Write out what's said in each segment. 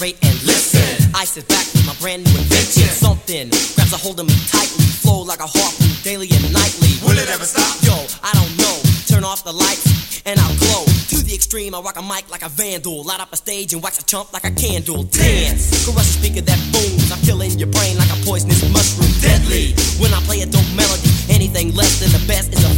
Ice sit back with my brand new invention. Something grabs a hold of me tightly, flow like a harpoon daily and nightly. Will it ever stop? Yo, I don't know. Turn off the lights and I'll glow. To the extreme, I rock a mic like a vandal. Light up a stage and wax a chump like a candle. Dance, caress a speaker that booms. I'm killing your brain like a poisonous mushroom. Deadly. When I play a dope melody, anything less than the best is a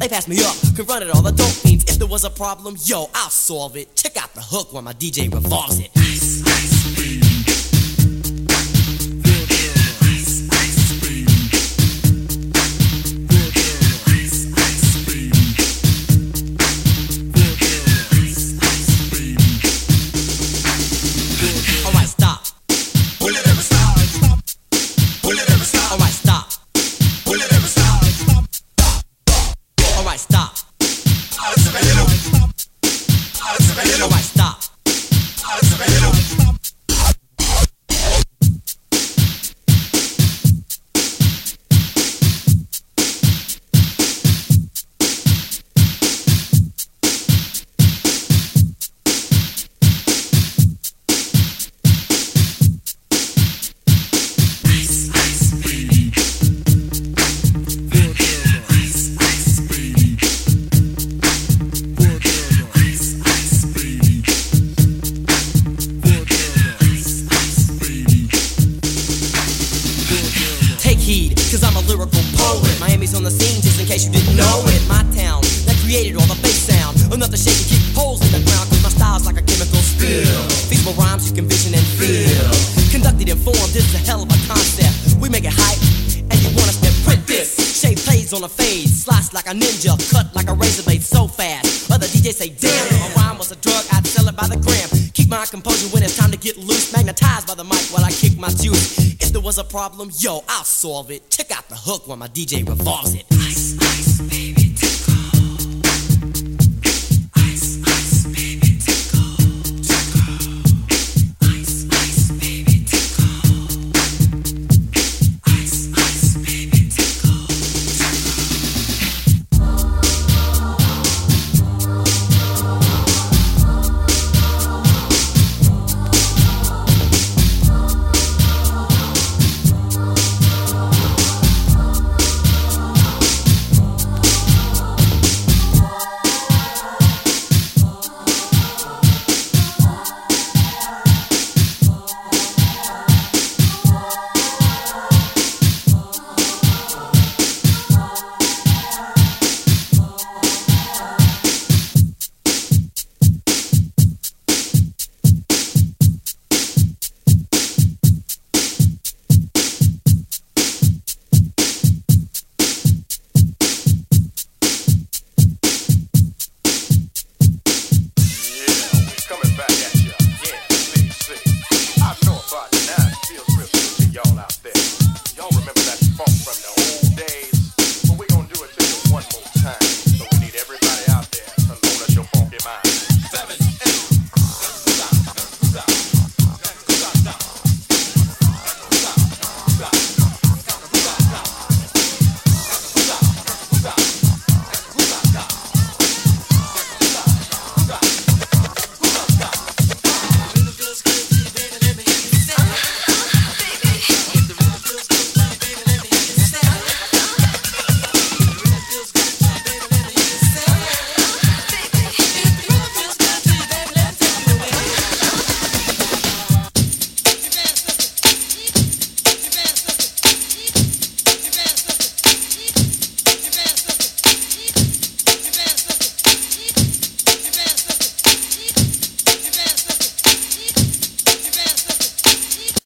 They pass me up, could run it all the dope fiends. If there was a problem, yo, I'll solve it. Check out the hook while my DJ revolves it. Case you didn't know it. My town that created all the bass sound. Enough to shake and kick holes in the ground, cause my style's like a chemical spill. Feasible rhymes you can vision and feel. Conducted and formed, this is a hell of a concept. We make it hype, and you want us to print this. Shape plays on a fade, slice like a ninja, cut like a razor blade so fast. Other DJs say, damn, if a rhyme was a drug, I'd sell it by the gram. Keep my composure when it's time to get loose. Magnetized by the mic while I kick my juice. If there was a problem, yo, I'll solve it. Check out the hook while my DJ revolves it. Ice.